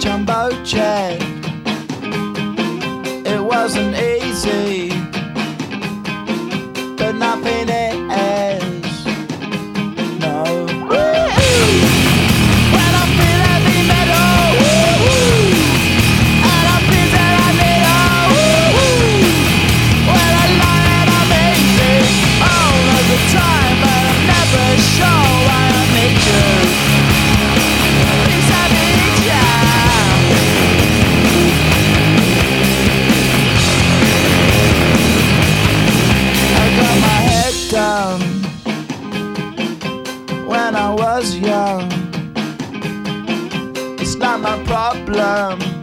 jumbo jet. It wasn't easy. when I was young. It's not my problem.